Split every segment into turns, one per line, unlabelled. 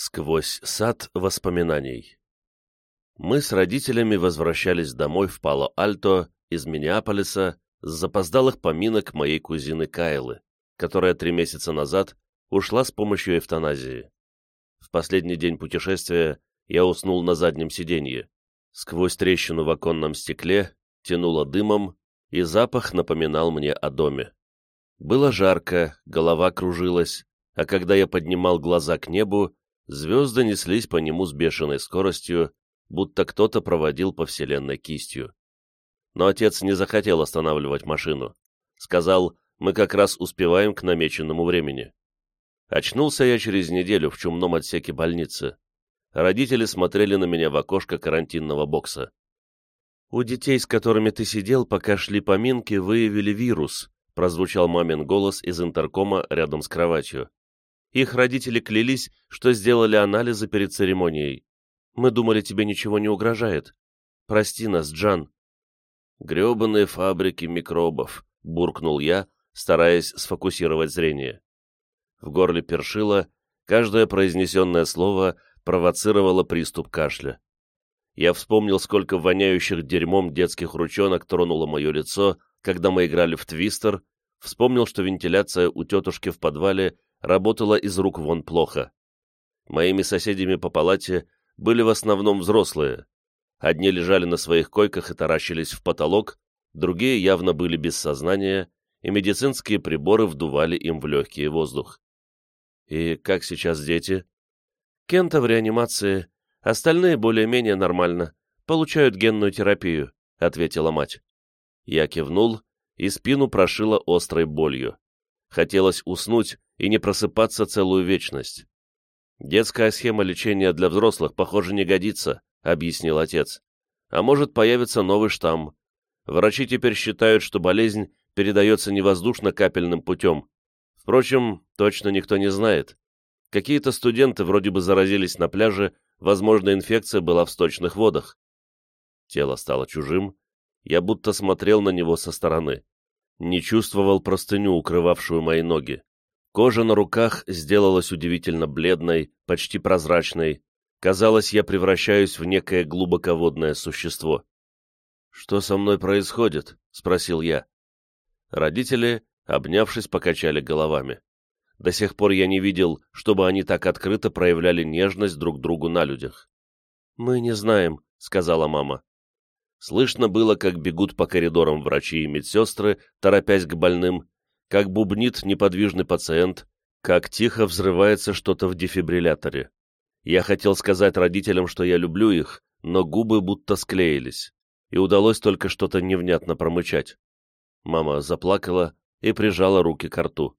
Сквозь сад воспоминаний. Мы с родителями возвращались домой в Пало-Альто из Миннеаполиса с запоздалых поминок моей кузины Кайлы, которая три месяца назад ушла с помощью эвтаназии. В последний день путешествия я уснул на заднем сиденье. Сквозь трещину в оконном стекле тянуло дымом, и запах напоминал мне о доме. Было жарко, голова кружилась, а когда я поднимал глаза к небу, Звезды неслись по нему с бешеной скоростью, будто кто-то проводил по вселенной кистью. Но отец не захотел останавливать машину. Сказал, мы как раз успеваем к намеченному времени. Очнулся я через неделю в чумном отсеке больницы. Родители смотрели на меня в окошко карантинного бокса. «У детей, с которыми ты сидел, пока шли поминки, выявили вирус», прозвучал мамин голос из интеркома рядом с кроватью. Их родители клялись, что сделали анализы перед церемонией. Мы думали, тебе ничего не угрожает. Прости нас, Джан». «Гребаные фабрики микробов», — буркнул я, стараясь сфокусировать зрение. В горле першило, каждое произнесенное слово провоцировало приступ кашля. Я вспомнил, сколько воняющих дерьмом детских ручонок тронуло мое лицо, когда мы играли в твистер, вспомнил, что вентиляция у тетушки в подвале работала из рук вон плохо. Моими соседями по палате были в основном взрослые. Одни лежали на своих койках и таращились в потолок, другие явно были без сознания, и медицинские приборы вдували им в легкий воздух. «И как сейчас дети?» «Кента в реанимации, остальные более-менее нормально, получают генную терапию», — ответила мать. Я кивнул, и спину прошила острой болью. Хотелось уснуть и не просыпаться целую вечность. «Детская схема лечения для взрослых, похоже, не годится», — объяснил отец. «А может, появится новый штамм. Врачи теперь считают, что болезнь передается не воздушно-капельным путем. Впрочем, точно никто не знает. Какие-то студенты вроде бы заразились на пляже, возможно, инфекция была в сточных водах. Тело стало чужим, я будто смотрел на него со стороны не чувствовал простыню, укрывавшую мои ноги. Кожа на руках сделалась удивительно бледной, почти прозрачной. Казалось, я превращаюсь в некое глубоководное существо. «Что со мной происходит?» — спросил я. Родители, обнявшись, покачали головами. До сих пор я не видел, чтобы они так открыто проявляли нежность друг другу на людях. «Мы не знаем», — сказала мама. Слышно было, как бегут по коридорам врачи и медсестры, торопясь к больным, как бубнит неподвижный пациент, как тихо взрывается что-то в дефибрилляторе. Я хотел сказать родителям, что я люблю их, но губы будто склеились, и удалось только что-то невнятно промычать. Мама заплакала и прижала руки к рту.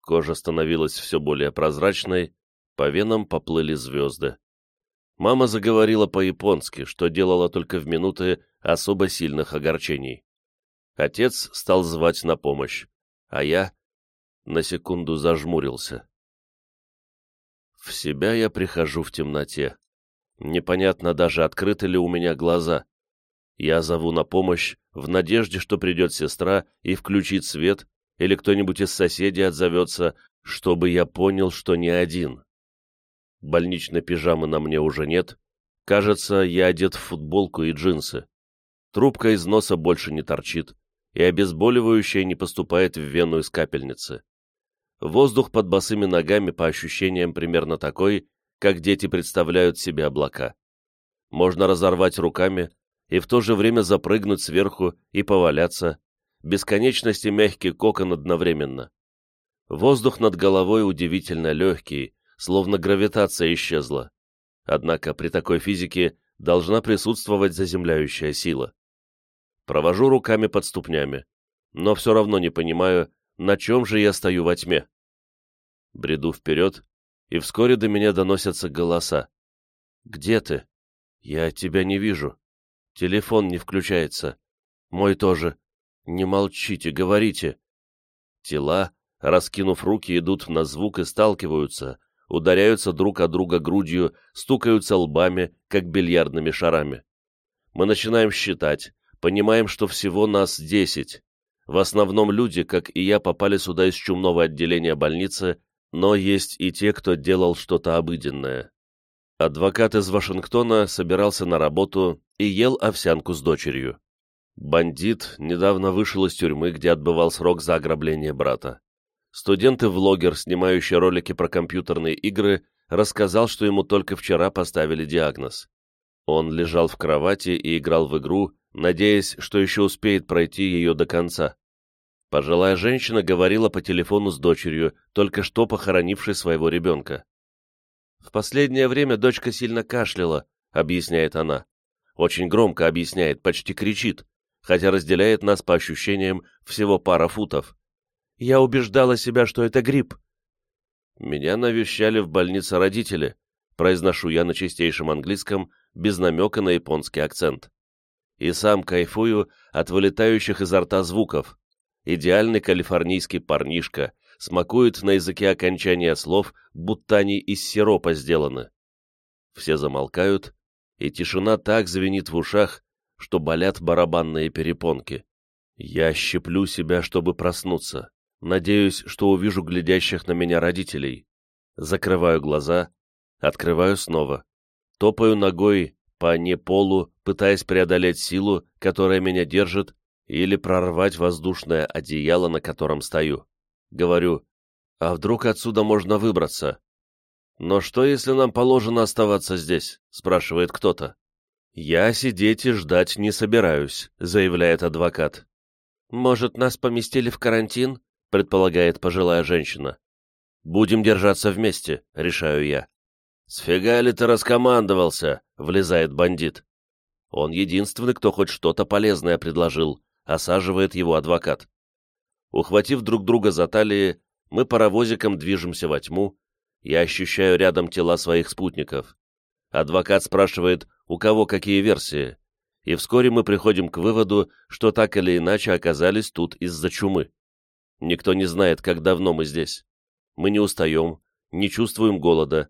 Кожа становилась все более прозрачной, по венам поплыли звезды. Мама заговорила по-японски, что делала только в минуты особо сильных огорчений. Отец стал звать на помощь, а я на секунду зажмурился. В себя я прихожу в темноте. Непонятно даже, открыты ли у меня глаза. Я зову на помощь в надежде, что придет сестра и включит свет, или кто-нибудь из соседей отзовется, чтобы я понял, что не один. Больничной пижамы на мне уже нет. Кажется, я одет в футболку и джинсы. Трубка из носа больше не торчит, и обезболивающее не поступает в вену из капельницы. Воздух под босыми ногами по ощущениям примерно такой, как дети представляют себе облака. Можно разорвать руками и в то же время запрыгнуть сверху и поваляться, бесконечности мягкий кокон одновременно. Воздух над головой удивительно легкий, словно гравитация исчезла. Однако при такой физике должна присутствовать заземляющая сила. Провожу руками под ступнями, но все равно не понимаю, на чем же я стою во тьме. Бреду вперед, и вскоре до меня доносятся голоса. «Где ты? Я тебя не вижу. Телефон не включается. Мой тоже. Не молчите, говорите». Тела, раскинув руки, идут на звук и сталкиваются, ударяются друг о друга грудью, стукаются лбами, как бильярдными шарами. Мы начинаем считать, понимаем, что всего нас десять. В основном люди, как и я, попали сюда из чумного отделения больницы, но есть и те, кто делал что-то обыденное. Адвокат из Вашингтона собирался на работу и ел овсянку с дочерью. Бандит недавно вышел из тюрьмы, где отбывал срок за ограбление брата. Студент и влогер, снимающий ролики про компьютерные игры, рассказал, что ему только вчера поставили диагноз. Он лежал в кровати и играл в игру, надеясь, что еще успеет пройти ее до конца. Пожилая женщина говорила по телефону с дочерью, только что похоронившей своего ребенка. «В последнее время дочка сильно кашляла», — объясняет она. Очень громко объясняет, почти кричит, хотя разделяет нас по ощущениям всего пара футов. Я убеждала себя, что это грипп. Меня навещали в больнице родители, произношу я на чистейшем английском, без намека на японский акцент. И сам кайфую от вылетающих изо рта звуков. Идеальный калифорнийский парнишка, смакует на языке окончания слов, будто они из сиропа сделаны. Все замолкают, и тишина так звенит в ушах, что болят барабанные перепонки. Я щеплю себя, чтобы проснуться. Надеюсь, что увижу глядящих на меня родителей. Закрываю глаза, открываю снова. Топаю ногой по не полу, пытаясь преодолеть силу, которая меня держит, или прорвать воздушное одеяло, на котором стою. Говорю, а вдруг отсюда можно выбраться? «Но что, если нам положено оставаться здесь?» — спрашивает кто-то. «Я сидеть и ждать не собираюсь», — заявляет адвокат. «Может, нас поместили в карантин?» — предполагает пожилая женщина. «Будем держаться вместе», — решаю я. «Сфига ли ты раскомандовался?» — влезает бандит. Он единственный, кто хоть что-то полезное предложил, осаживает его адвокат. Ухватив друг друга за талии, мы паровозиком движемся во тьму, я ощущаю рядом тела своих спутников. Адвокат спрашивает, у кого какие версии, и вскоре мы приходим к выводу, что так или иначе оказались тут из-за чумы. Никто не знает, как давно мы здесь. Мы не устаем, не чувствуем голода.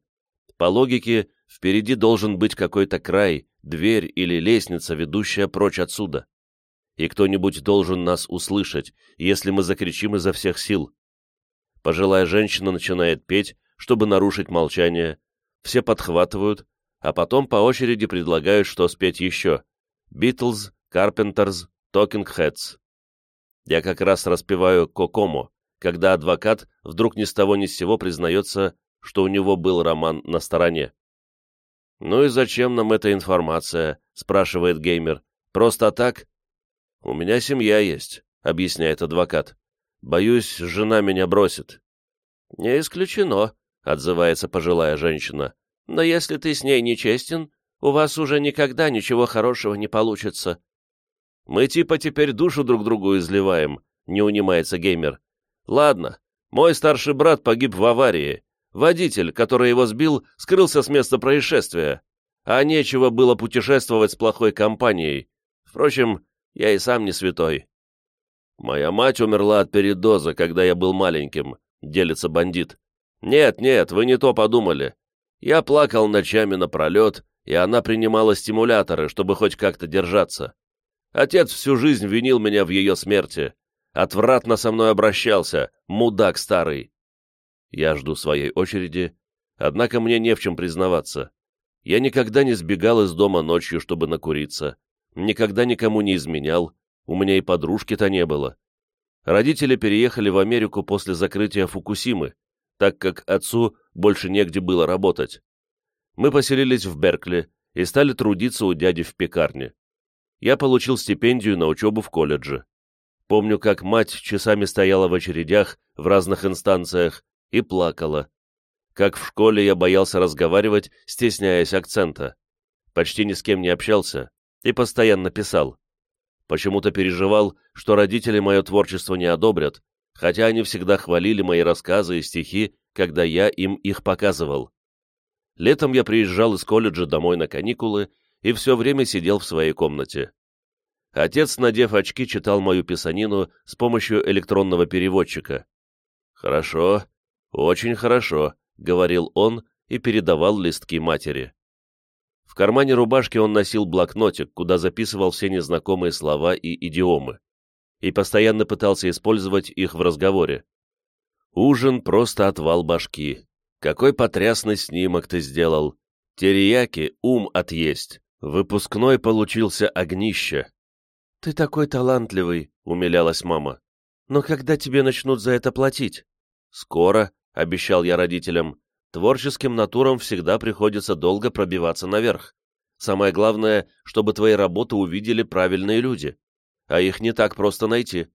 По логике, впереди должен быть какой-то край, дверь или лестница, ведущая прочь отсюда. И кто-нибудь должен нас услышать, если мы закричим изо всех сил. Пожилая женщина начинает петь, чтобы нарушить молчание, все подхватывают, а потом по очереди предлагают, что спеть еще. Beatles, Carpenters, Talking Heads. Я как раз распеваю «Кокомо», когда адвокат вдруг ни с того ни с сего признается, что у него был роман на стороне. «Ну и зачем нам эта информация?» — спрашивает геймер. «Просто так?» «У меня семья есть», — объясняет адвокат. «Боюсь, жена меня бросит». «Не исключено», — отзывается пожилая женщина. «Но если ты с ней нечестен, у вас уже никогда ничего хорошего не получится». «Мы типа теперь душу друг другу изливаем», — не унимается геймер. «Ладно, мой старший брат погиб в аварии. Водитель, который его сбил, скрылся с места происшествия. А нечего было путешествовать с плохой компанией. Впрочем, я и сам не святой». «Моя мать умерла от передоза, когда я был маленьким», — делится бандит. «Нет, нет, вы не то подумали. Я плакал ночами напролет, и она принимала стимуляторы, чтобы хоть как-то держаться. Отец всю жизнь винил меня в ее смерти. Отвратно со мной обращался, мудак старый. Я жду своей очереди, однако мне не в чем признаваться. Я никогда не сбегал из дома ночью, чтобы накуриться, никогда никому не изменял, у меня и подружки-то не было. Родители переехали в Америку после закрытия Фукусимы, так как отцу больше негде было работать. Мы поселились в Беркли и стали трудиться у дяди в пекарне. Я получил стипендию на учебу в колледже. Помню, как мать часами стояла в очередях в разных инстанциях и плакала. Как в школе я боялся разговаривать, стесняясь акцента. Почти ни с кем не общался и постоянно писал. Почему-то переживал, что родители мое творчество не одобрят, хотя они всегда хвалили мои рассказы и стихи, когда я им их показывал. Летом я приезжал из колледжа домой на каникулы и все время сидел в своей комнате. Отец, надев очки, читал мою писанину с помощью электронного переводчика. «Хорошо, очень хорошо», — говорил он и передавал листки матери. В кармане рубашки он носил блокнотик, куда записывал все незнакомые слова и идиомы и постоянно пытался использовать их в разговоре. Ужин просто отвал башки. Какой потрясный снимок ты сделал. Терияки ум отъесть. Выпускной получился огнище. Ты такой талантливый, умилялась мама. Но когда тебе начнут за это платить? Скоро, обещал я родителям. Творческим натурам всегда приходится долго пробиваться наверх. Самое главное, чтобы твои работы увидели правильные люди. А их не так просто найти.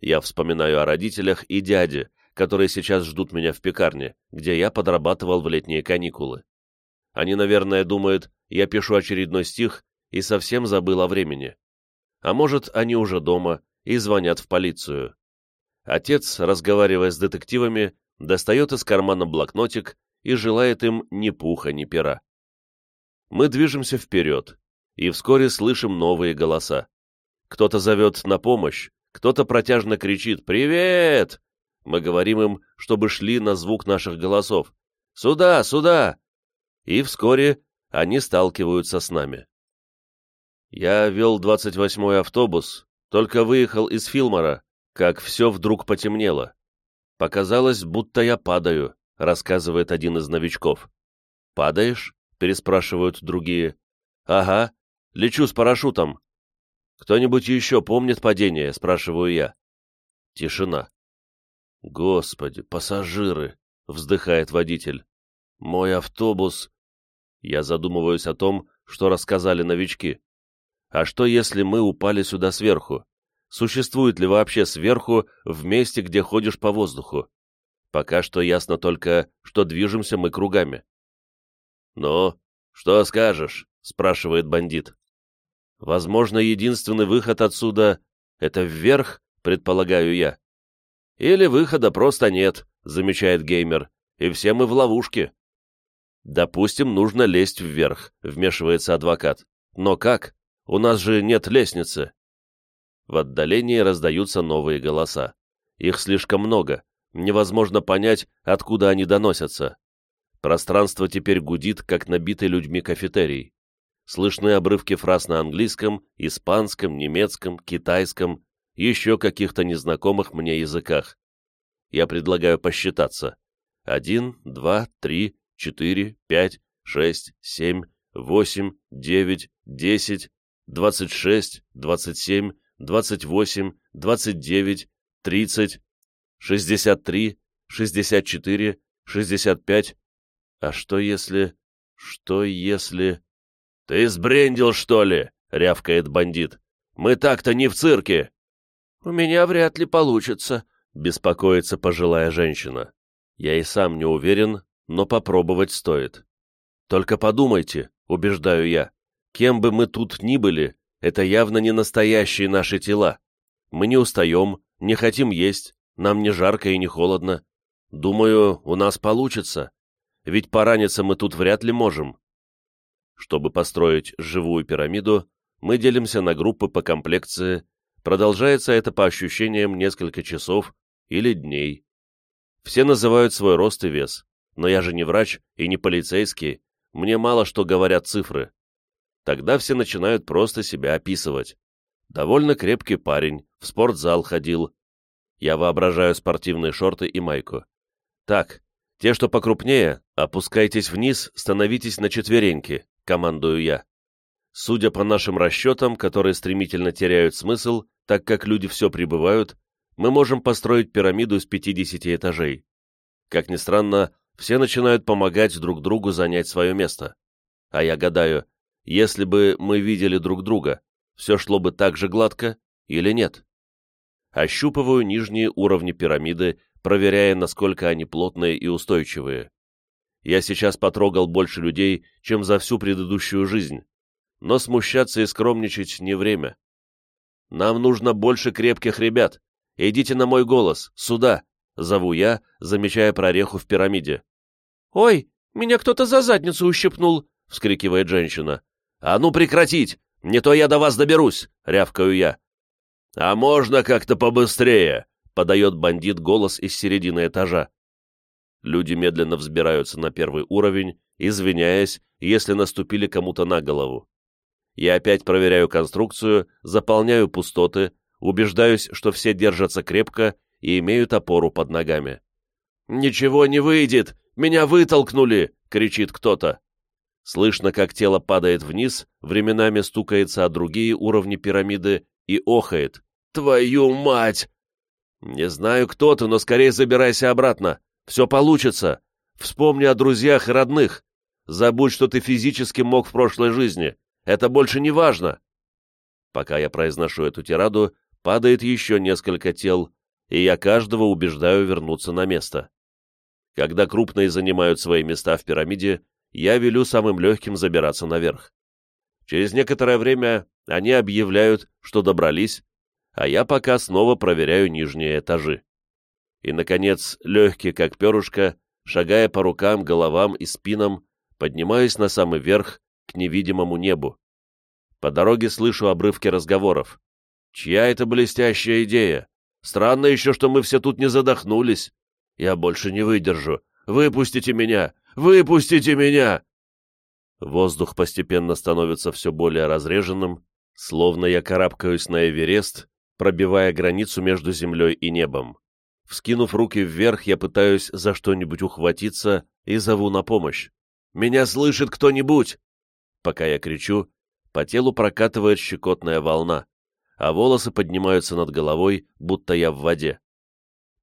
Я вспоминаю о родителях и дяде, которые сейчас ждут меня в пекарне, где я подрабатывал в летние каникулы. Они, наверное, думают, я пишу очередной стих и совсем забыл о времени. А может, они уже дома и звонят в полицию. Отец, разговаривая с детективами, достает из кармана блокнотик и желает им ни пуха, ни пера. Мы движемся вперед, и вскоре слышим новые голоса. Кто-то зовет на помощь, кто-то протяжно кричит «Привет!». Мы говорим им, чтобы шли на звук наших голосов. «Сюда! Сюда!» И вскоре они сталкиваются с нами. Я вел 28-й автобус, только выехал из Филмора, как все вдруг потемнело. Показалось, будто я падаю, рассказывает один из новичков. «Падаешь?» — переспрашивают другие. «Ага, лечу с парашютом. «Кто-нибудь еще помнит падение?» — спрашиваю я. Тишина. «Господи, пассажиры!» — вздыхает водитель. «Мой автобус...» Я задумываюсь о том, что рассказали новички. А что, если мы упали сюда сверху? Существует ли вообще сверху в месте, где ходишь по воздуху? Пока что ясно только, что движемся мы кругами. «Ну, что скажешь?» — спрашивает бандит. Возможно, единственный выход отсюда — это вверх, предполагаю я. Или выхода просто нет, замечает геймер, и все мы в ловушке. Допустим, нужно лезть вверх, вмешивается адвокат. Но как? У нас же нет лестницы. В отдалении раздаются новые голоса. Их слишком много, невозможно понять, откуда они доносятся. Пространство теперь гудит, как набитый людьми кафетерий слышны обрывки фраз на английском, испанском, немецком, китайском, еще каких-то незнакомых мне языках. Я предлагаю посчитаться. Один, два, три, четыре, пять, шесть, семь, восемь, девять, десять, двадцать шесть, двадцать семь, двадцать восемь, двадцать девять, тридцать, шестьдесят три, шестьдесят четыре, шестьдесят пять. А что если... Что если... «Ты сбрендил, что ли?» — рявкает бандит. «Мы так-то не в цирке!» «У меня вряд ли получится», — беспокоится пожилая женщина. Я и сам не уверен, но попробовать стоит. «Только подумайте», — убеждаю я, — «кем бы мы тут ни были, это явно не настоящие наши тела. Мы не устаем, не хотим есть, нам не жарко и не холодно. Думаю, у нас получится, ведь пораниться мы тут вряд ли можем. Чтобы построить живую пирамиду, мы делимся на группы по комплекции, продолжается это по ощущениям несколько часов или дней. Все называют свой рост и вес, но я же не врач и не полицейский, мне мало что говорят цифры. Тогда все начинают просто себя описывать. Довольно крепкий парень, в спортзал ходил. Я воображаю спортивные шорты и майку. Так, те, что покрупнее, опускайтесь вниз, становитесь на четвереньки командую я. Судя по нашим расчетам, которые стремительно теряют смысл, так как люди все прибывают, мы можем построить пирамиду из 50 этажей. Как ни странно, все начинают помогать друг другу занять свое место. А я гадаю, если бы мы видели друг друга, все шло бы так же гладко или нет? Ощупываю нижние уровни пирамиды, проверяя, насколько они плотные и устойчивые я сейчас потрогал больше людей, чем за всю предыдущую жизнь. Но смущаться и скромничать не время. Нам нужно больше крепких ребят. Идите на мой голос, сюда, зову я, замечая прореху в пирамиде. Ой, меня кто-то за задницу ущипнул, вскрикивает женщина. А ну прекратить, не то я до вас доберусь, рявкаю я. А можно как-то побыстрее, подает бандит голос из середины этажа. Люди медленно взбираются на первый уровень, извиняясь, если наступили кому-то на голову. Я опять проверяю конструкцию, заполняю пустоты, убеждаюсь, что все держатся крепко и имеют опору под ногами. «Ничего не выйдет! Меня вытолкнули!» — кричит кто-то. Слышно, как тело падает вниз, временами стукается о другие уровни пирамиды и охает. «Твою мать!» «Не знаю, кто ты, но скорее забирайся обратно. Все получится. Вспомни о друзьях и родных. Забудь, что ты физически мог в прошлой жизни. Это больше не важно». Пока я произношу эту тираду, падает еще несколько тел, и я каждого убеждаю вернуться на место. Когда крупные занимают свои места в пирамиде, я велю самым легким забираться наверх. Через некоторое время они объявляют, что добрались, а я пока снова проверяю нижние этажи. И, наконец, легкий, как перышко, шагая по рукам, головам и спинам, поднимаюсь на самый верх, к невидимому небу. По дороге слышу обрывки разговоров. Чья это блестящая идея? Странно еще, что мы все тут не задохнулись. Я больше не выдержу. Выпустите меня! Выпустите меня!» Воздух постепенно становится все более разреженным, словно я карабкаюсь на Эверест, пробивая границу между землей и небом. Вскинув руки вверх, я пытаюсь за что-нибудь ухватиться и зову на помощь. «Меня слышит кто-нибудь!» Пока я кричу, по телу прокатывает щекотная волна, а волосы поднимаются над головой, будто я в воде.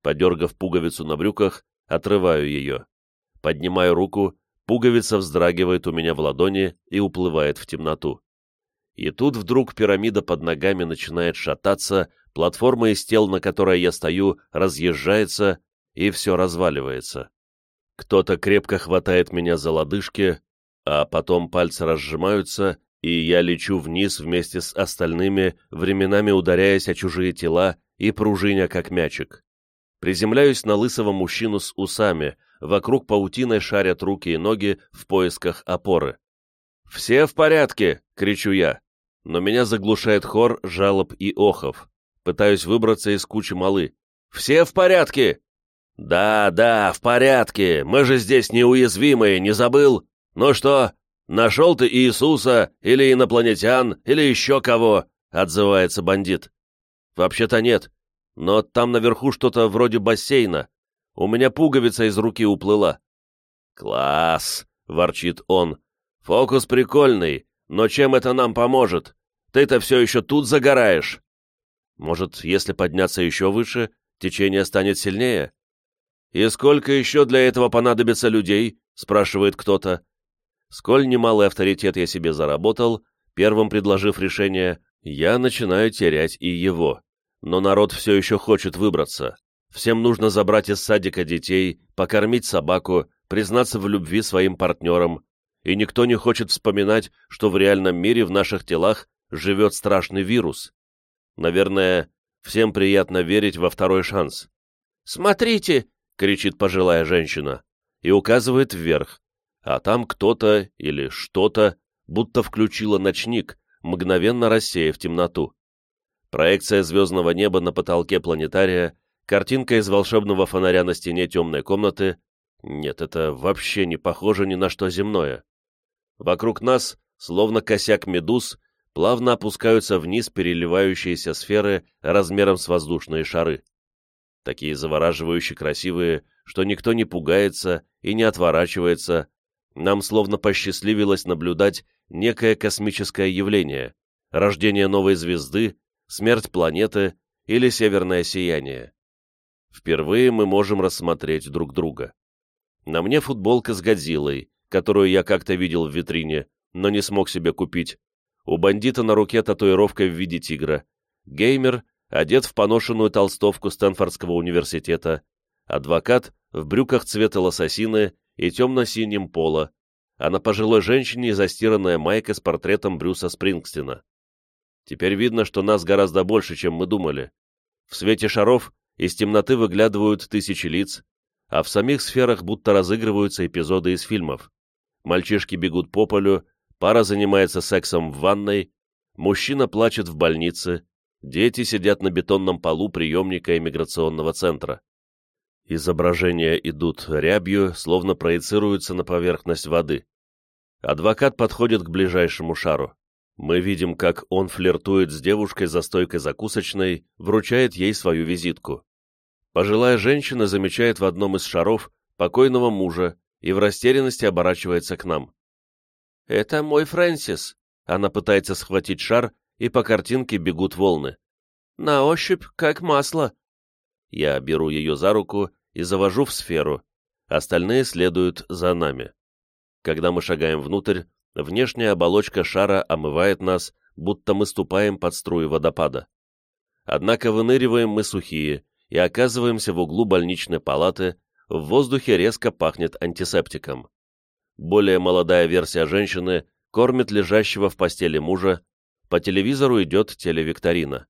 Подергав пуговицу на брюках, отрываю ее. Поднимаю руку, пуговица вздрагивает у меня в ладони и уплывает в темноту. И тут вдруг пирамида под ногами начинает шататься, платформа из тел, на которой я стою, разъезжается, и все разваливается. Кто-то крепко хватает меня за лодыжки, а потом пальцы разжимаются, и я лечу вниз вместе с остальными, временами ударяясь о чужие тела и пружиня как мячик. Приземляюсь на лысого мужчину с усами, вокруг паутиной шарят руки и ноги в поисках опоры. «Все в порядке!» — кричу я. Но меня заглушает хор жалоб и охов. Пытаюсь выбраться из кучи малы. «Все в порядке!» «Да, да, в порядке! Мы же здесь неуязвимые, не забыл? Ну что, нашел ты Иисуса, или инопланетян, или еще кого?» — отзывается бандит. «Вообще-то нет, но там наверху что-то вроде бассейна. У меня пуговица из руки уплыла». «Класс!» — ворчит он. «Фокус прикольный, но чем это нам поможет? Ты-то все еще тут загораешь». «Может, если подняться еще выше, течение станет сильнее?» «И сколько еще для этого понадобится людей?» — спрашивает кто-то. Сколь немалый авторитет я себе заработал, первым предложив решение, я начинаю терять и его. Но народ все еще хочет выбраться. Всем нужно забрать из садика детей, покормить собаку, признаться в любви своим партнерам, и никто не хочет вспоминать, что в реальном мире в наших телах живет страшный вирус. Наверное, всем приятно верить во второй шанс. «Смотрите!» — кричит пожилая женщина и указывает вверх, а там кто-то или что-то будто включило ночник, мгновенно рассеяв темноту. Проекция звездного неба на потолке планетария Картинка из волшебного фонаря на стене темной комнаты. Нет, это вообще не похоже ни на что земное. Вокруг нас, словно косяк медуз, плавно опускаются вниз переливающиеся сферы размером с воздушные шары. Такие завораживающе красивые, что никто не пугается и не отворачивается. Нам словно посчастливилось наблюдать некое космическое явление, рождение новой звезды, смерть планеты или северное сияние. Впервые мы можем рассмотреть друг друга. На мне футболка с Годзиллой, которую я как-то видел в витрине, но не смог себе купить. У бандита на руке татуировка в виде тигра. Геймер одет в поношенную толстовку Стэнфордского университета. Адвокат в брюках цвета лососины и темно-синем поло, а на пожилой женщине застиранная майка с портретом Брюса Спрингстина. Теперь видно, что нас гораздо больше, чем мы думали. В свете шаров из темноты выглядывают тысячи лиц, а в самих сферах будто разыгрываются эпизоды из фильмов. Мальчишки бегут по полю, пара занимается сексом в ванной, мужчина плачет в больнице, дети сидят на бетонном полу приемника иммиграционного центра. Изображения идут рябью, словно проецируются на поверхность воды. Адвокат подходит к ближайшему шару. Мы видим, как он флиртует с девушкой за стойкой закусочной, вручает ей свою визитку. Пожилая женщина замечает в одном из шаров покойного мужа и в растерянности оборачивается к нам. «Это мой Фрэнсис!» Она пытается схватить шар, и по картинке бегут волны. «На ощупь, как масло!» Я беру ее за руку и завожу в сферу. Остальные следуют за нами. Когда мы шагаем внутрь, внешняя оболочка шара омывает нас, будто мы ступаем под струи водопада. Однако выныриваем мы сухие и оказываемся в углу больничной палаты, в воздухе резко пахнет антисептиком. Более молодая версия женщины кормит лежащего в постели мужа, по телевизору идет телевикторина.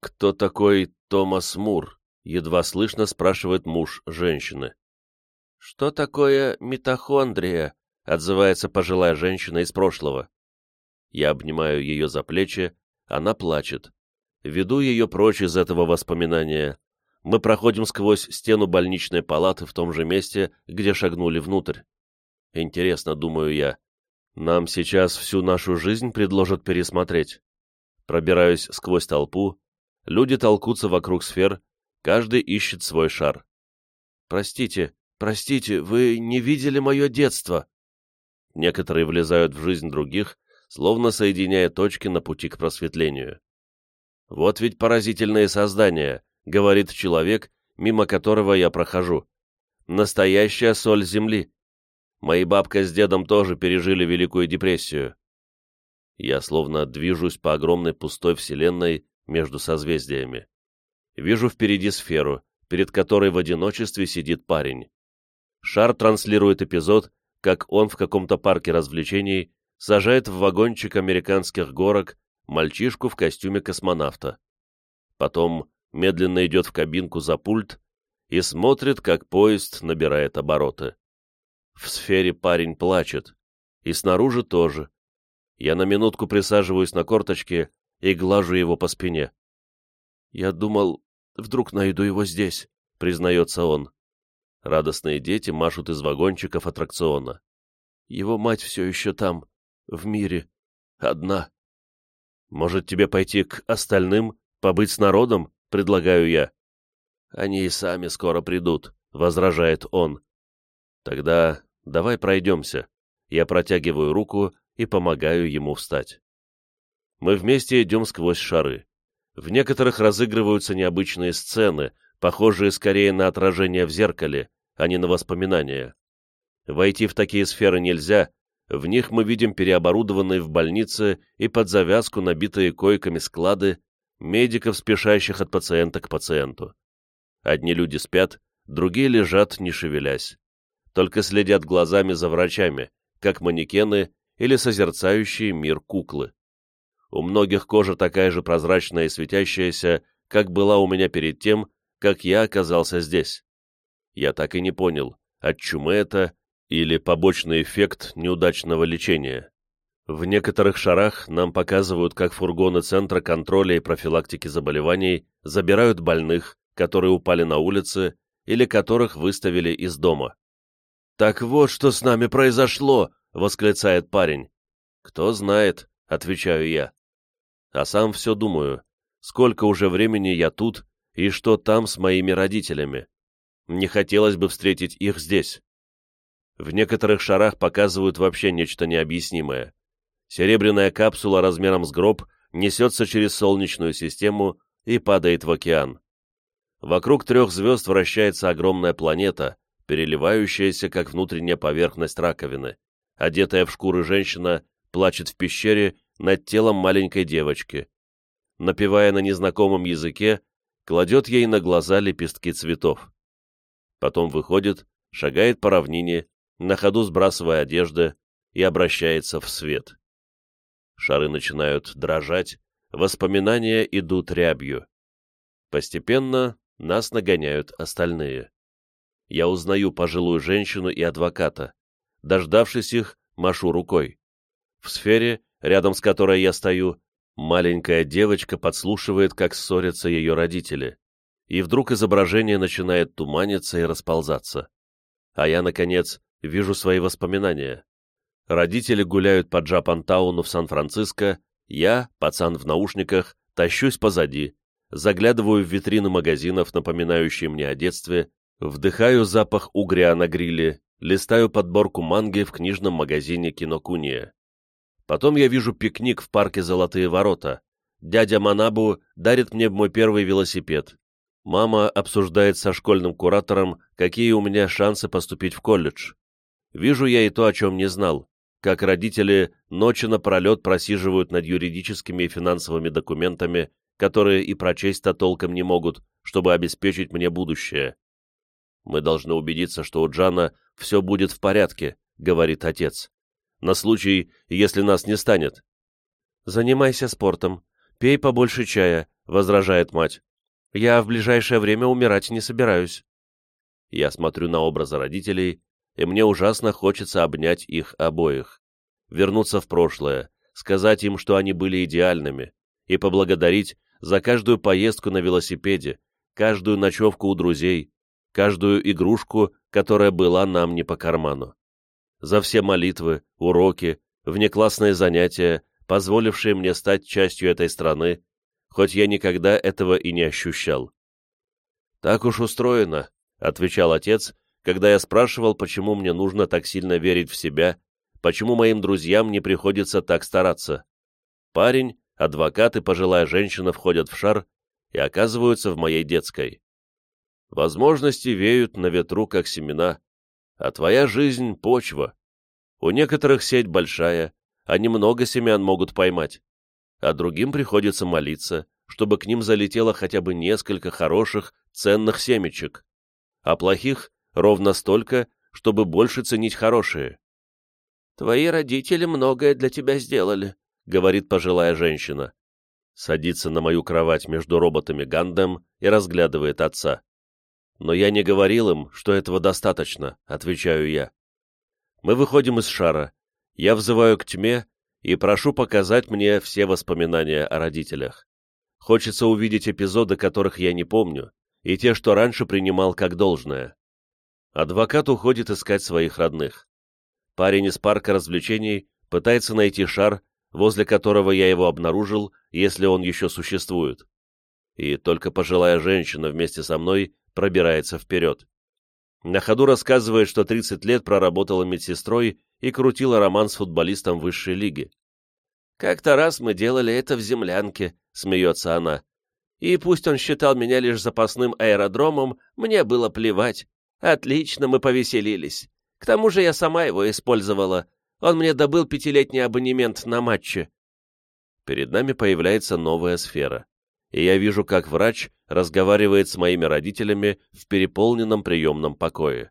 «Кто такой Томас Мур?» — едва слышно спрашивает муж женщины. «Что такое митохондрия?» — отзывается пожилая женщина из прошлого. Я обнимаю ее за плечи, она плачет. Веду ее прочь из этого воспоминания. Мы проходим сквозь стену больничной палаты в том же месте, где шагнули внутрь. Интересно, думаю я, нам сейчас всю нашу жизнь предложат пересмотреть. Пробираюсь сквозь толпу, люди толкутся вокруг сфер, каждый ищет свой шар. Простите, простите, вы не видели мое детство. Некоторые влезают в жизнь других, словно соединяя точки на пути к просветлению. Вот ведь поразительные создания, говорит человек, мимо которого я прохожу. Настоящая соль земли. Мои бабка с дедом тоже пережили Великую депрессию. Я словно движусь по огромной пустой вселенной между созвездиями. Вижу впереди сферу, перед которой в одиночестве сидит парень. Шар транслирует эпизод, как он в каком-то парке развлечений сажает в вагончик американских горок мальчишку в костюме космонавта. Потом медленно идет в кабинку за пульт и смотрит, как поезд набирает обороты. В сфере парень плачет, и снаружи тоже. Я на минутку присаживаюсь на корточке и глажу его по спине. «Я думал, вдруг найду его здесь», — признается он. Радостные дети машут из вагончиков аттракциона. Его мать все еще там, в мире, одна. Может, тебе пойти к остальным, побыть с народом, предлагаю я. Они и сами скоро придут, возражает он. Тогда давай пройдемся. Я протягиваю руку и помогаю ему встать. Мы вместе идем сквозь шары. В некоторых разыгрываются необычные сцены, похожие скорее на отражение в зеркале, а не на воспоминания. Войти в такие сферы нельзя, в них мы видим переоборудованные в больнице и под завязку набитые койками склады медиков, спешащих от пациента к пациенту. Одни люди спят, другие лежат, не шевелясь. Только следят глазами за врачами, как манекены или созерцающие мир куклы. У многих кожа такая же прозрачная и светящаяся, как была у меня перед тем, как я оказался здесь. Я так и не понял, от чумы это или побочный эффект неудачного лечения. В некоторых шарах нам показывают, как фургоны Центра контроля и профилактики заболеваний забирают больных, которые упали на улице или которых выставили из дома. «Так вот, что с нами произошло!» — восклицает парень. «Кто знает», — отвечаю я. А сам все думаю, сколько уже времени я тут и что там с моими родителями. Не хотелось бы встретить их здесь. В некоторых шарах показывают вообще нечто необъяснимое. Серебряная капсула размером с гроб несется через Солнечную систему и падает в океан. Вокруг трех звезд вращается огромная планета, переливающаяся, как внутренняя поверхность раковины. Одетая в шкуры женщина плачет в пещере над телом маленькой девочки. Напевая на незнакомом языке, кладет ей на глаза лепестки цветов. Потом выходит, шагает по равнине на ходу сбрасывая одежды, и обращается в свет. Шары начинают дрожать, воспоминания идут рябью. Постепенно нас нагоняют остальные. Я узнаю пожилую женщину и адвоката. Дождавшись их, машу рукой. В сфере, рядом с которой я стою, маленькая девочка подслушивает, как ссорятся ее родители. И вдруг изображение начинает туманиться и расползаться. А я, наконец, вижу свои воспоминания. Родители гуляют по Джапантауну в Сан-Франциско, я, пацан в наушниках, тащусь позади, заглядываю в витрины магазинов, напоминающие мне о детстве, вдыхаю запах угря на гриле, листаю подборку манги в книжном магазине Кинокуния. Потом я вижу пикник в парке «Золотые ворота». Дядя Манабу дарит мне мой первый велосипед. Мама обсуждает со школьным куратором, какие у меня шансы поступить в колледж. Вижу я и то, о чем не знал, как родители ночи напролет просиживают над юридическими и финансовыми документами, которые и прочесть-то толком не могут, чтобы обеспечить мне будущее. «Мы должны убедиться, что у Джана все будет в порядке», — говорит отец. «На случай, если нас не станет». «Занимайся спортом, пей побольше чая», — возражает мать. «Я в ближайшее время умирать не собираюсь». Я смотрю на образы родителей, и мне ужасно хочется обнять их обоих, вернуться в прошлое, сказать им, что они были идеальными, и поблагодарить за каждую поездку на велосипеде, каждую ночевку у друзей, каждую игрушку, которая была нам не по карману. За все молитвы, уроки, внеклассные занятия, позволившие мне стать частью этой страны, хоть я никогда этого и не ощущал. «Так уж устроено», — отвечал отец, когда я спрашивал, почему мне нужно так сильно верить в себя, почему моим друзьям не приходится так стараться. Парень адвокат и пожилая женщина входят в шар и оказываются в моей детской. Возможности веют на ветру, как семена, а твоя жизнь — почва. У некоторых сеть большая, они много семян могут поймать, а другим приходится молиться, чтобы к ним залетело хотя бы несколько хороших, ценных семечек, а плохих — ровно столько, чтобы больше ценить хорошие. «Твои родители многое для тебя сделали», — говорит пожилая женщина. Садится на мою кровать между роботами Гандем и разглядывает отца. «Но я не говорил им, что этого достаточно», — отвечаю я. Мы выходим из шара. Я взываю к тьме и прошу показать мне все воспоминания о родителях. Хочется увидеть эпизоды, которых я не помню, и те, что раньше принимал как должное. Адвокат уходит искать своих родных. Парень из парка развлечений пытается найти шар, возле которого я его обнаружил, если он еще существует. И только пожилая женщина вместе со мной пробирается вперед. На ходу рассказывает, что 30 лет проработала медсестрой и крутила роман с футболистом высшей лиги. «Как-то раз мы делали это в землянке», — смеется она. «И пусть он считал меня лишь запасным аэродромом, мне было плевать. Отлично, мы повеселились. К тому же я сама его использовала, он мне добыл пятилетний абонемент на матче. Перед нами появляется новая сфера, и я вижу, как врач разговаривает с моими родителями в переполненном приемном покое.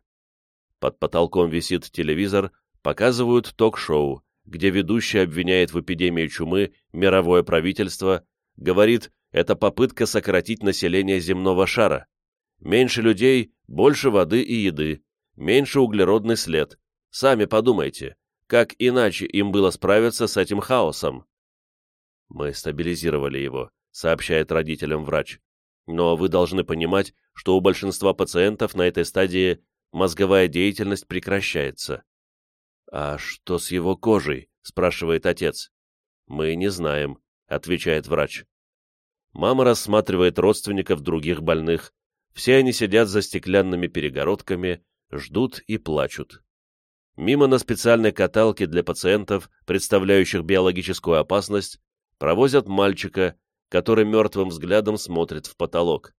Под потолком висит телевизор, показывают ток-шоу, где ведущий обвиняет в эпидемии чумы мировое правительство, говорит, это попытка сократить население земного шара. Меньше людей, больше воды и еды, меньше углеродный след. Сами подумайте, как иначе им было справиться с этим хаосом? Мы стабилизировали его, сообщает родителям врач. Но вы должны понимать, что у большинства пациентов на этой стадии мозговая деятельность прекращается. «А что с его кожей?» — спрашивает отец. «Мы не знаем», — отвечает врач. Мама рассматривает родственников других больных. Все они сидят за стеклянными перегородками, ждут и плачут. Мимо на специальной каталке для пациентов, представляющих биологическую опасность, провозят мальчика, который мертвым взглядом смотрит в потолок.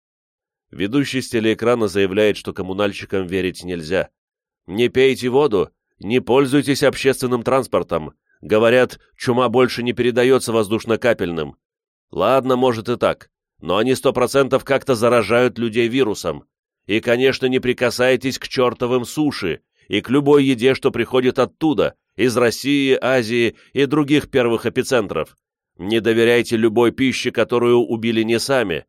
Ведущий с телеэкрана заявляет, что коммунальщикам верить нельзя. «Не пейте воду, не пользуйтесь общественным транспортом. Говорят, чума больше не передается воздушно-капельным. Ладно, может и так, но они сто процентов как-то заражают людей вирусом. И, конечно, не прикасайтесь к чертовым суши, и к любой еде, что приходит оттуда, из России, Азии и других первых эпицентров. Не доверяйте любой пище, которую убили не сами.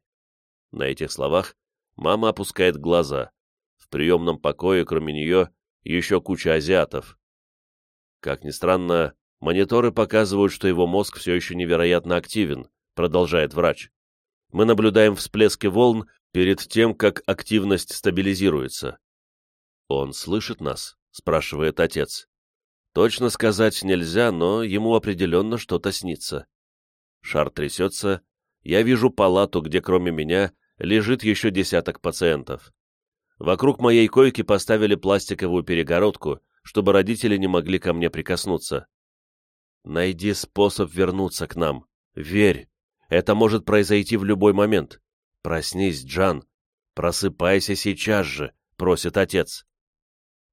На этих словах мама опускает глаза. В приемном покое, кроме нее, еще куча азиатов. Как ни странно, мониторы показывают, что его мозг все еще невероятно активен, продолжает врач. Мы наблюдаем всплески волн перед тем, как активность стабилизируется. «Он слышит нас?» — спрашивает отец. Точно сказать нельзя, но ему определенно что-то снится. Шар трясется, я вижу палату, где кроме меня лежит еще десяток пациентов. Вокруг моей койки поставили пластиковую перегородку, чтобы родители не могли ко мне прикоснуться. Найди способ вернуться к нам. Верь. Это может произойти в любой момент. Проснись, Джан. Просыпайся сейчас же, просит отец.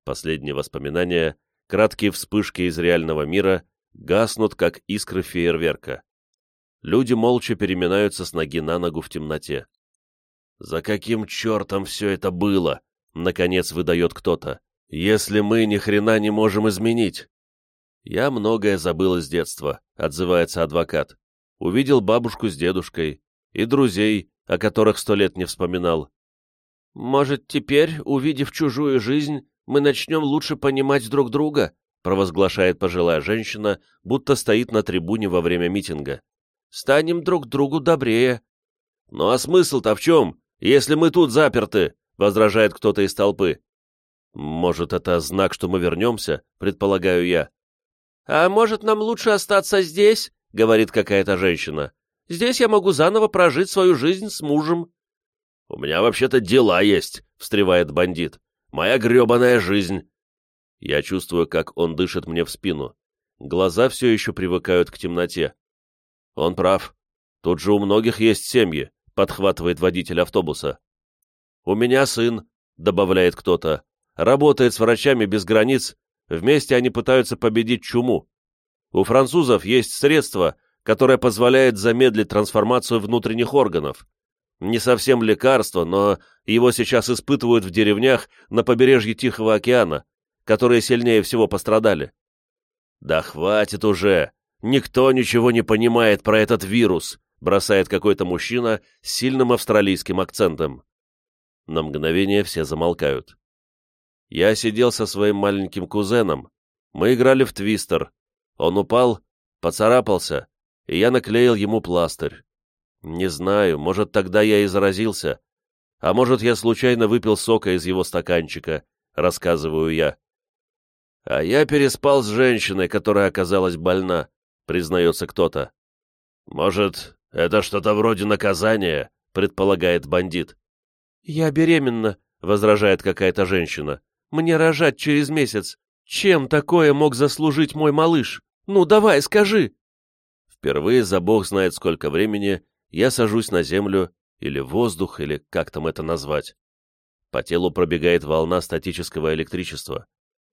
Последние воспоминания, краткие вспышки из реального мира, гаснут, как искры фейерверка. Люди молча переминаются с ноги на ногу в темноте. «За каким чертом все это было?» — наконец выдает кто-то. «Если мы ни хрена не можем изменить». «Я многое забыл из детства», — отзывается адвокат. «Увидел бабушку с дедушкой и друзей, о которых сто лет не вспоминал. Может, теперь, увидев чужую жизнь, мы начнем лучше понимать друг друга?» провозглашает пожилая женщина, будто стоит на трибуне во время митинга. «Станем друг другу добрее». «Ну а смысл-то в чем, если мы тут заперты?» — возражает кто-то из толпы. «Может, это знак, что мы вернемся?» — предполагаю я. «А может, нам лучше остаться здесь?» — говорит какая-то женщина. «Здесь я могу заново прожить свою жизнь с мужем». «У меня вообще-то дела есть», — встревает бандит. «Моя гребаная жизнь. Я чувствую, как он дышит мне в спину. Глаза все еще привыкают к темноте. Он прав. Тут же у многих есть семьи, подхватывает водитель автобуса. У меня сын, добавляет кто-то, работает с врачами без границ, вместе они пытаются победить чуму. У французов есть средство, которое позволяет замедлить трансформацию внутренних органов. Не совсем лекарство, но его сейчас испытывают в деревнях на побережье Тихого океана, которые сильнее всего пострадали. «Да хватит уже! Никто ничего не понимает про этот вирус!» бросает какой-то мужчина с сильным австралийским акцентом. На мгновение все замолкают. Я сидел со своим маленьким кузеном. Мы играли в твистер. Он упал, поцарапался, и я наклеил ему пластырь. Не знаю, может, тогда я и заразился. А может, я случайно выпил сока из его стаканчика, рассказываю я. А я переспал с женщиной, которая оказалась больна, признается кто-то. Может, это что-то вроде наказания, предполагает бандит. Я беременна, возражает какая-то женщина. Мне рожать через месяц. Чем такое мог заслужить мой малыш? Ну, давай, скажи. Впервые за бог знает сколько времени я сажусь на землю, или воздух, или как там это назвать. По телу пробегает волна статического электричества.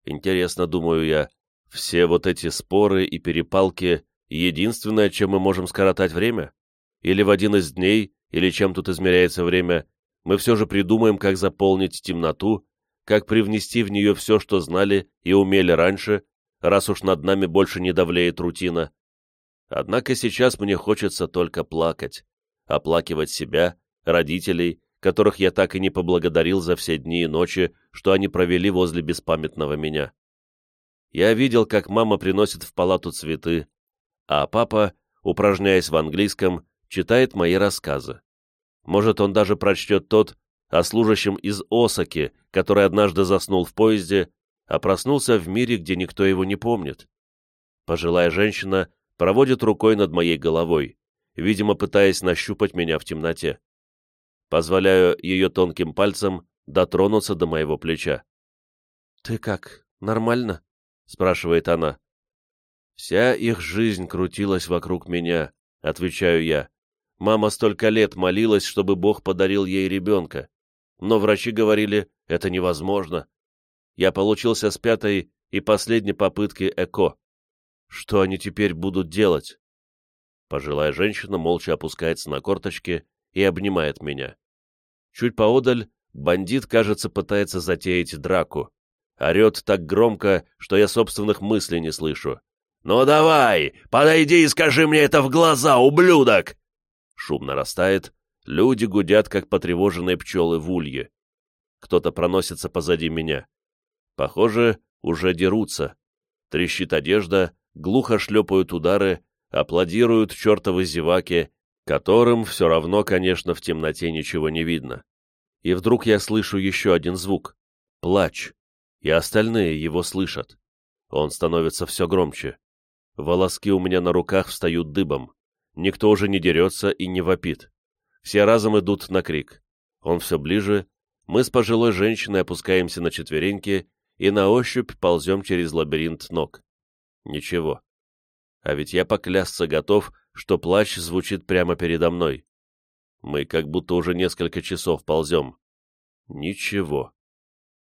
Интересно, думаю я, все вот эти споры и перепалки — единственное, чем мы можем скоротать время? Или в один из дней, или чем тут измеряется время, мы все же придумаем, как заполнить темноту, как привнести в нее все, что знали и умели раньше, раз уж над нами больше не давлеет рутина. Однако сейчас мне хочется только плакать, оплакивать себя, родителей, которых я так и не поблагодарил за все дни и ночи, что они провели возле беспамятного меня. Я видел, как мама приносит в палату цветы, а папа, упражняясь в английском, читает мои рассказы. Может, он даже прочтет тот о служащем из Осаки, который однажды заснул в поезде, а проснулся в мире, где никто его не помнит. Пожилая женщина проводит рукой над моей головой, видимо, пытаясь нащупать меня в темноте. Позволяю ее тонким пальцем дотронуться до моего плеча. «Ты как, нормально?» — спрашивает она. «Вся их жизнь крутилась вокруг меня», — отвечаю я. Мама столько лет молилась, чтобы Бог подарил ей ребенка. Но врачи говорили, это невозможно. Я получился с пятой и последней попытки ЭКО. Что они теперь будут делать? Пожилая женщина молча опускается на корточки и обнимает меня. Чуть поодаль бандит, кажется, пытается затеять драку. Орет так громко, что я собственных мыслей не слышу. «Ну давай, подойди и скажи мне это в глаза, ублюдок!» Шум нарастает, люди гудят, как потревоженные пчелы в улье. Кто-то проносится позади меня. Похоже, уже дерутся. Трещит одежда, глухо шлепают удары, аплодируют чертовы зеваки, которым все равно, конечно, в темноте ничего не видно. И вдруг я слышу еще один звук — плач, и остальные его слышат. Он становится все громче. Волоски у меня на руках встают дыбом. Никто уже не дерется и не вопит. Все разом идут на крик. Он все ближе. Мы с пожилой женщиной опускаемся на четвереньки и на ощупь ползем через лабиринт ног. Ничего. А ведь я поклясться готов, что плач звучит прямо передо мной. Мы как будто уже несколько часов ползем. Ничего.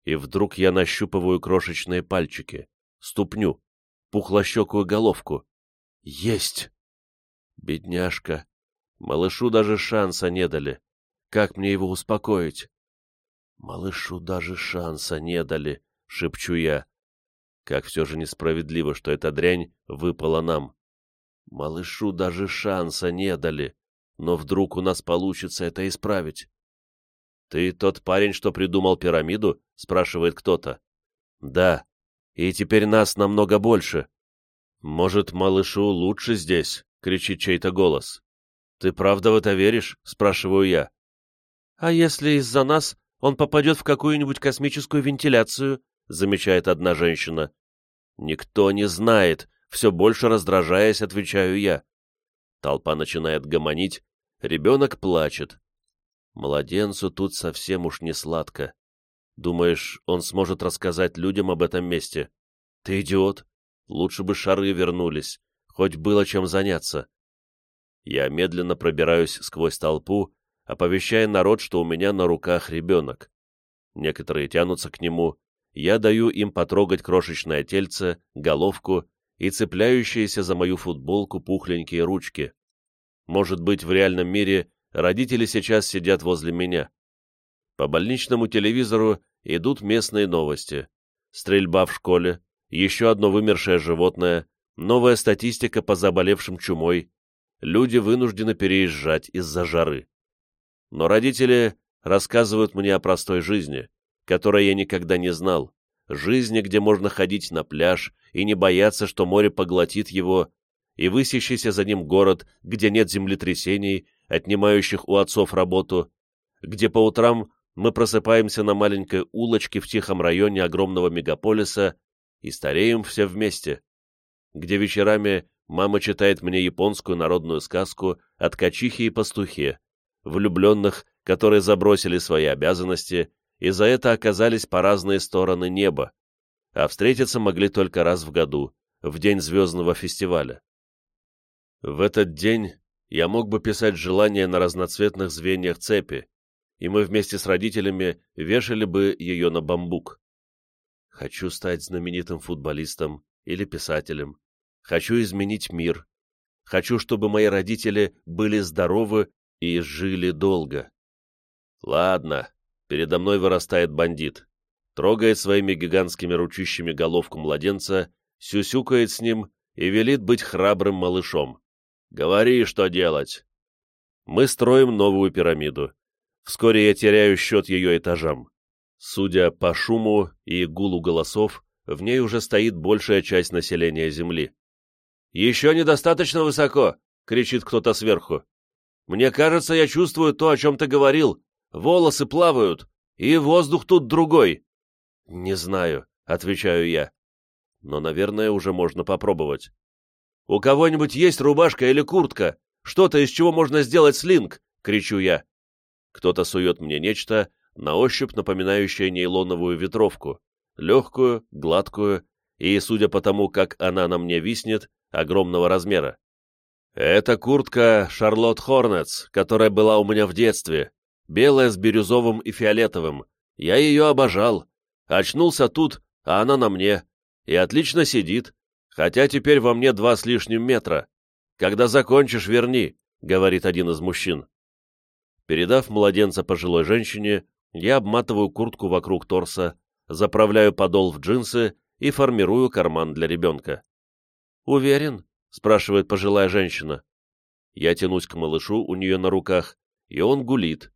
И вдруг я нащупываю крошечные пальчики, ступню, пухлощекую головку. Есть! Бедняжка. Малышу даже шанса не дали. Как мне его успокоить? Малышу даже шанса не дали, шепчу я. Как все же несправедливо, что эта дрянь выпала нам. Малышу даже шанса не дали, но вдруг у нас получится это исправить. «Ты тот парень, что придумал пирамиду?» — спрашивает кто-то. «Да, и теперь нас намного больше». «Может, малышу лучше здесь?» — кричит чей-то голос. «Ты правда в это веришь?» — спрашиваю я. «А если из-за нас он попадет в какую-нибудь космическую вентиляцию?» — замечает одна женщина. «Никто не знает», — все больше раздражаясь, отвечаю я. Толпа начинает гомонить, ребенок плачет. Младенцу тут совсем уж не сладко. Думаешь, он сможет рассказать людям об этом месте? Ты идиот. Лучше бы шары вернулись, хоть было чем заняться. Я медленно пробираюсь сквозь толпу, оповещая народ, что у меня на руках ребенок. Некоторые тянутся к нему, я даю им потрогать крошечное тельце, головку и цепляющиеся за мою футболку пухленькие ручки. Может быть, в реальном мире родители сейчас сидят возле меня. По больничному телевизору идут местные новости. Стрельба в школе, еще одно вымершее животное, новая статистика по заболевшим чумой. Люди вынуждены переезжать из-за жары. Но родители рассказывают мне о простой жизни, которой я никогда не знал, жизни, где можно ходить на пляж и не бояться, что море поглотит его, и высящийся за ним город, где нет землетрясений, отнимающих у отцов работу, где по утрам мы просыпаемся на маленькой улочке в тихом районе огромного мегаполиса и стареем все вместе, где вечерами мама читает мне японскую народную сказку о ткачихе и пастухе, влюбленных, которые забросили свои обязанности и за это оказались по разные стороны неба, а встретиться могли только раз в году, в день звездного фестиваля. В этот день я мог бы писать желания на разноцветных звеньях цепи, и мы вместе с родителями вешали бы ее на бамбук. Хочу стать знаменитым футболистом или писателем. Хочу изменить мир. Хочу, чтобы мои родители были здоровы и жили долго. Ладно, передо мной вырастает бандит, трогает своими гигантскими ручищами головку младенца, сюсюкает с ним и велит быть храбрым малышом. «Говори, что делать!» Мы строим новую пирамиду. Вскоре я теряю счет ее этажам. Судя по шуму и гулу голосов, в ней уже стоит большая часть населения Земли. «Еще недостаточно высоко!» — кричит кто-то сверху. «Мне кажется, я чувствую то, о чем ты говорил, волосы плавают, и воздух тут другой. Не знаю, отвечаю я. Но, наверное, уже можно попробовать. У кого-нибудь есть рубашка или куртка? Что-то, из чего можно сделать слинг? кричу я. Кто-то сует мне нечто, на ощупь напоминающее нейлоновую ветровку, легкую, гладкую и, судя по тому, как она на мне виснет, огромного размера. Это куртка Шарлотт Хорнетс, которая была у меня в детстве, белая с бирюзовым и фиолетовым. Я ее обожал. Очнулся тут, а она на мне. И отлично сидит, хотя теперь во мне два с лишним метра. Когда закончишь, верни, — говорит один из мужчин. Передав младенца пожилой женщине, я обматываю куртку вокруг торса, заправляю подол в джинсы и формирую карман для ребенка. «Уверен?» — спрашивает пожилая женщина. Я тянусь к малышу у нее на руках, и он гулит,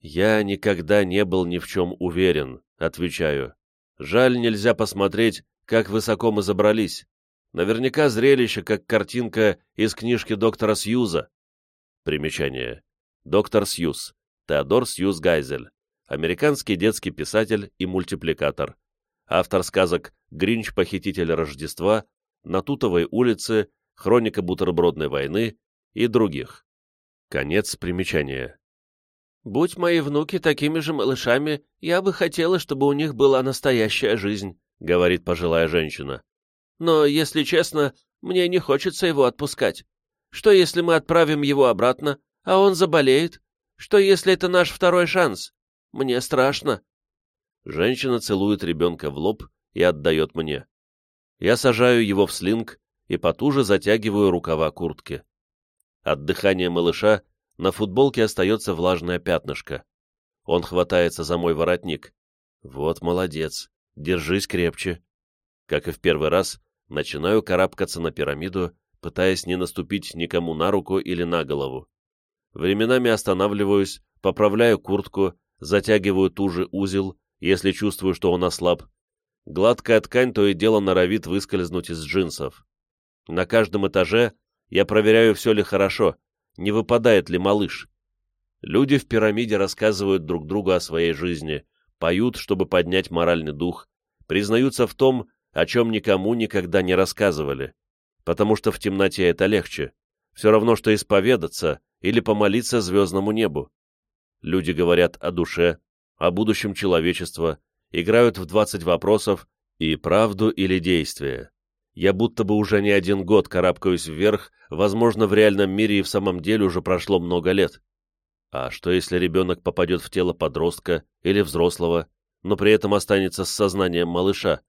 «Я никогда не был ни в чем уверен», — отвечаю. «Жаль, нельзя посмотреть, как высоко мы забрались. Наверняка зрелище, как картинка из книжки доктора Сьюза». Примечание. Доктор Сьюз. Теодор Сьюз Гайзель. Американский детский писатель и мультипликатор. Автор сказок «Гринч. Похититель Рождества», «На Тутовой улице», «Хроника бутербродной войны», и других. Конец примечания.
«Будь мои внуки такими же малышами, я бы хотела, чтобы у них была настоящая жизнь», — говорит пожилая женщина. «Но, если честно, мне не хочется его отпускать. Что, если мы отправим его обратно, а он заболеет? Что, если это наш второй шанс? Мне страшно».
Женщина целует ребенка в лоб и отдает мне. Я сажаю его в слинг и потуже затягиваю рукава куртки. От дыхания малыша на футболке остается влажное пятнышко. Он хватается за мой воротник. Вот молодец, держись крепче. Как и в первый раз, начинаю карабкаться на пирамиду, пытаясь не наступить никому на руку или на голову. Временами останавливаюсь, поправляю куртку, затягиваю туже узел, если чувствую, что он ослаб. Гладкая ткань то и дело норовит выскользнуть из джинсов. На каждом этаже я проверяю, все ли хорошо, не выпадает ли малыш. Люди в пирамиде рассказывают друг другу о своей жизни, поют, чтобы поднять моральный дух, признаются в том, о чем никому никогда не рассказывали, потому что в темноте это легче, все равно, что исповедаться или помолиться звездному небу. Люди говорят о душе, о будущем человечества, играют в 20 вопросов и правду или действие. Я будто бы уже не один год карабкаюсь вверх, возможно, в реальном мире и в самом деле уже прошло много лет. А что, если ребенок попадет в тело подростка или взрослого, но при этом останется с сознанием малыша?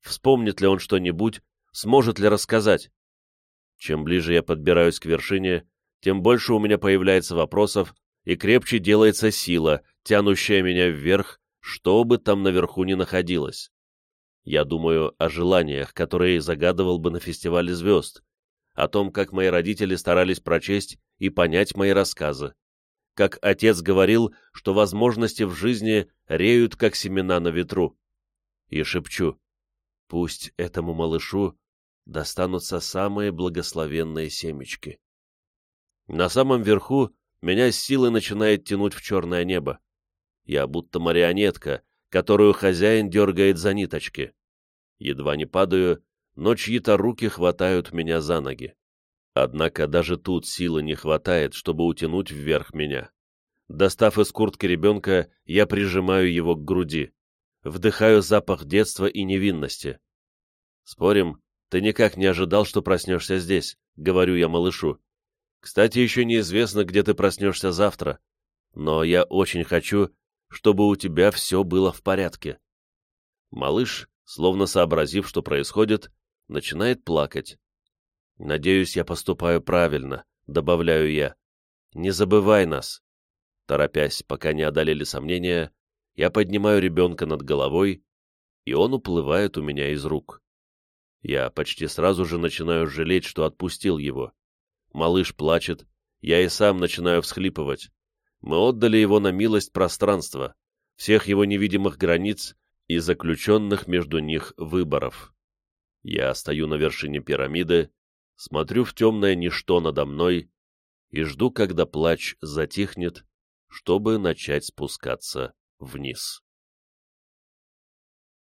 Вспомнит ли он что-нибудь, сможет ли рассказать? Чем ближе я подбираюсь к вершине, тем больше у меня появляется вопросов, и крепче делается сила, тянущая меня вверх, что бы там наверху ни находилось. Я думаю о желаниях, которые загадывал бы на фестивале звезд, о том, как мои родители старались прочесть и понять мои рассказы, как отец говорил, что возможности в жизни реют, как семена на ветру. И шепчу, пусть этому малышу достанутся самые благословенные семечки. На самом верху меня с силой начинает тянуть в черное небо. Я будто марионетка, которую хозяин дергает за ниточки. Едва не падаю, но чьи-то руки хватают меня за ноги. Однако даже тут силы не хватает, чтобы утянуть вверх меня. Достав из куртки ребенка, я прижимаю его к груди. Вдыхаю запах детства и невинности. «Спорим, ты никак не ожидал, что проснешься здесь», — говорю я малышу. «Кстати, еще неизвестно, где ты проснешься завтра, но я очень хочу, чтобы у тебя все было в порядке». Малыш, словно сообразив, что происходит, начинает плакать. «Надеюсь, я поступаю правильно», — добавляю я. «Не забывай нас». Торопясь, пока не одолели сомнения, я поднимаю ребенка над головой, и он уплывает у меня из рук. Я почти сразу же начинаю жалеть, что отпустил его. Малыш плачет, я и сам начинаю всхлипывать. Мы отдали его на милость пространства, всех его невидимых границ и заключенных между них выборов. Я стою на вершине пирамиды, смотрю в темное ничто надо мной и жду, когда плач затихнет, чтобы начать спускаться вниз.